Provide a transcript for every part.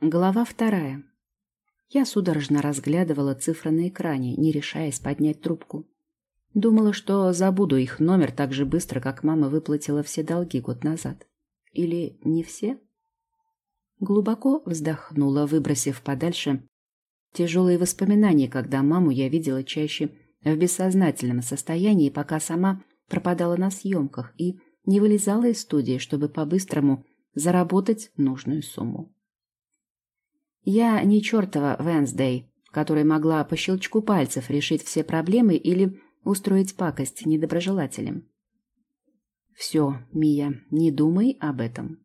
Глава вторая. Я судорожно разглядывала цифры на экране, не решаясь поднять трубку. Думала, что забуду их номер так же быстро, как мама выплатила все долги год назад. Или не все? Глубоко вздохнула, выбросив подальше тяжелые воспоминания, когда маму я видела чаще в бессознательном состоянии, пока сама пропадала на съемках и не вылезала из студии, чтобы по-быстрому заработать нужную сумму. Я не чертова Венсдей, которая могла по щелчку пальцев решить все проблемы или устроить пакость недоброжелателям. Все, Мия, не думай об этом.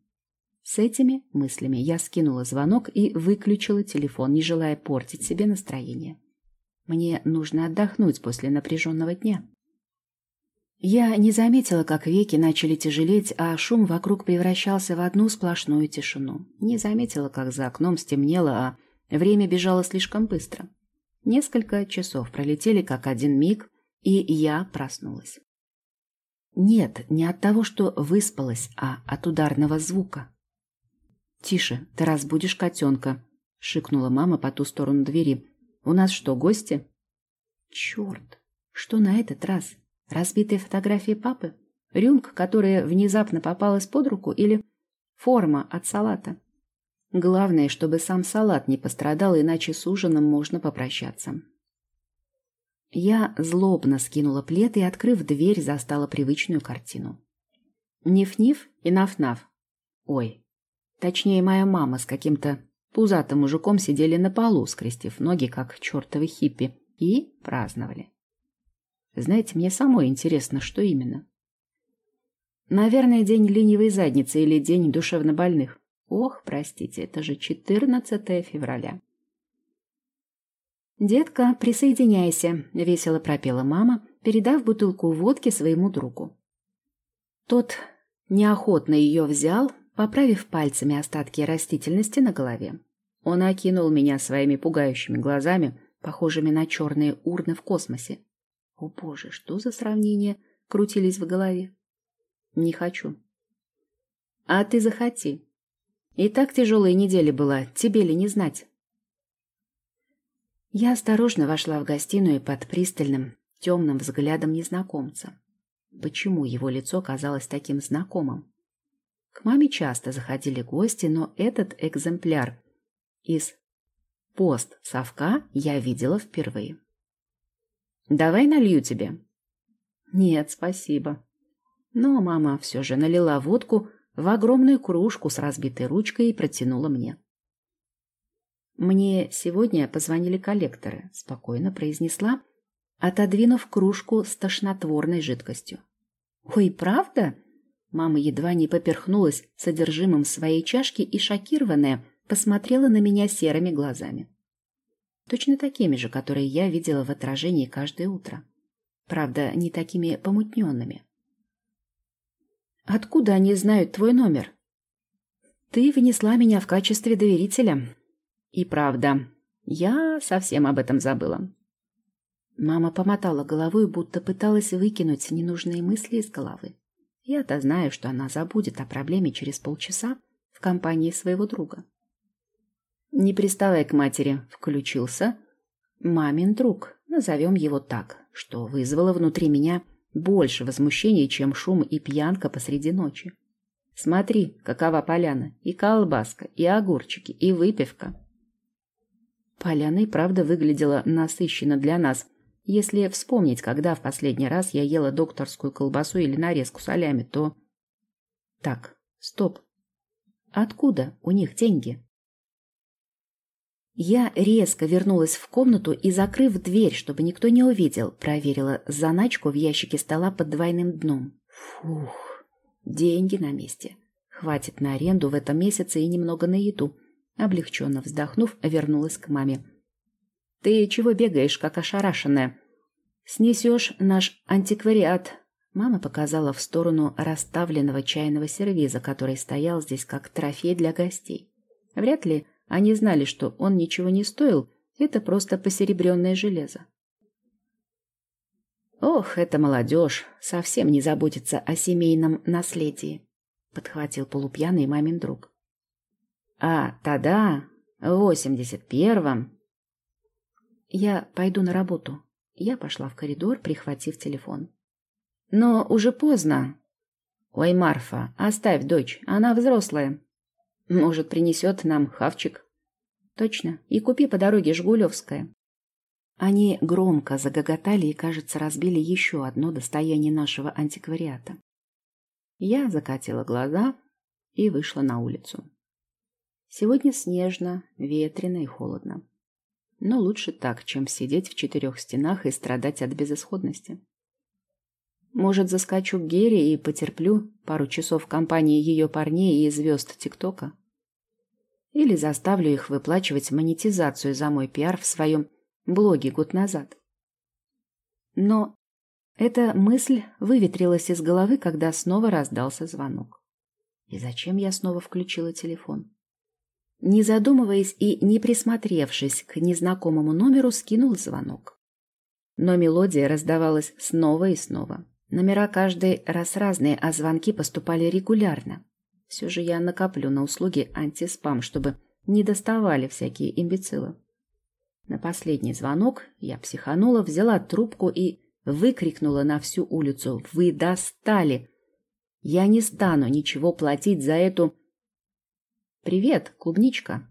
С этими мыслями я скинула звонок и выключила телефон, не желая портить себе настроение. Мне нужно отдохнуть после напряженного дня. Я не заметила, как веки начали тяжелеть, а шум вокруг превращался в одну сплошную тишину. Не заметила, как за окном стемнело, а время бежало слишком быстро. Несколько часов пролетели как один миг, и я проснулась. Нет, не от того, что выспалась, а от ударного звука. «Тише, ты разбудишь котенка», — шикнула мама по ту сторону двери. «У нас что, гости?» «Черт, что на этот раз?» Разбитые фотографии папы? Рюмка, которая внезапно попалась под руку? Или форма от салата? Главное, чтобы сам салат не пострадал, иначе с ужином можно попрощаться. Я злобно скинула плед и, открыв дверь, застала привычную картину. Ниф-ниф и наф-наф. Ой. Точнее, моя мама с каким-то пузатым мужиком сидели на полу, скрестив ноги, как чертовы хиппи, и праздновали. Знаете, мне самой интересно, что именно. Наверное, день ленивой задницы или день душевнобольных. Ох, простите, это же 14 февраля. «Детка, присоединяйся», — весело пропела мама, передав бутылку водки своему другу. Тот неохотно ее взял, поправив пальцами остатки растительности на голове. Он окинул меня своими пугающими глазами, похожими на черные урны в космосе. О боже, что за сравнения крутились в голове? Не хочу. А ты захоти. И так тяжелая неделя была, тебе ли не знать? Я осторожно вошла в гостиную под пристальным, темным взглядом незнакомца. Почему его лицо казалось таким знакомым? К маме часто заходили гости, но этот экземпляр из пост-совка я видела впервые. Давай налью тебе. Нет, спасибо. Но мама все же налила водку в огромную кружку с разбитой ручкой и протянула мне. Мне сегодня позвонили коллекторы, спокойно произнесла, отодвинув кружку с тошнотворной жидкостью. Ой, правда? Мама едва не поперхнулась содержимым своей чашки и, шокированная, посмотрела на меня серыми глазами. Точно такими же, которые я видела в отражении каждое утро. Правда, не такими помутненными. «Откуда они знают твой номер?» «Ты внесла меня в качестве доверителя». «И правда, я совсем об этом забыла». Мама помотала головой, будто пыталась выкинуть ненужные мысли из головы. Я-то знаю, что она забудет о проблеме через полчаса в компании своего друга. Не приставай к матери, включился. Мамин друг, назовем его так, что вызвало внутри меня больше возмущения, чем шум и пьянка посреди ночи. Смотри, какова поляна, и колбаска, и огурчики, и выпивка. Поляна и правда выглядела насыщенно для нас, если вспомнить, когда в последний раз я ела докторскую колбасу или нарезку солями, то... Так, стоп. Откуда у них деньги? Я резко вернулась в комнату и, закрыв дверь, чтобы никто не увидел, проверила заначку в ящике стола под двойным дном. Фух, деньги на месте. Хватит на аренду в этом месяце и немного на еду. Облегченно вздохнув, вернулась к маме. «Ты чего бегаешь, как ошарашенная? Снесешь наш антиквариат?» Мама показала в сторону расставленного чайного сервиза, который стоял здесь как трофей для гостей. Вряд ли они знали, что он ничего не стоил, это просто посеребренное железо. «Ох, это молодежь, совсем не заботится о семейном наследии», — подхватил полупьяный мамин друг. «А, тогда В восемьдесят первом... Я пойду на работу. Я пошла в коридор, прихватив телефон. Но уже поздно. Ой, Марфа, оставь дочь, она взрослая. Может, принесет нам хавчик. Точно, и купи по дороге Жгулевское. Они громко загоготали и, кажется, разбили еще одно достояние нашего антиквариата. Я закатила глаза и вышла на улицу. Сегодня снежно, ветрено и холодно. Но лучше так, чем сидеть в четырех стенах и страдать от безысходности. Может, заскочу к Гере и потерплю пару часов в компании ее парней и звезд ТикТока? Или заставлю их выплачивать монетизацию за мой пиар в своем блоге год назад. Но эта мысль выветрилась из головы, когда снова раздался звонок. И зачем я снова включила телефон? Не задумываясь и не присмотревшись к незнакомому номеру, скинул звонок. Но мелодия раздавалась снова и снова. Номера каждый раз разные, а звонки поступали регулярно. Все же я накоплю на услуги антиспам, чтобы не доставали всякие имбецилы. На последний звонок я психанула, взяла трубку и выкрикнула на всю улицу «Вы достали! Я не стану ничего платить за эту...» «Привет, клубничка!»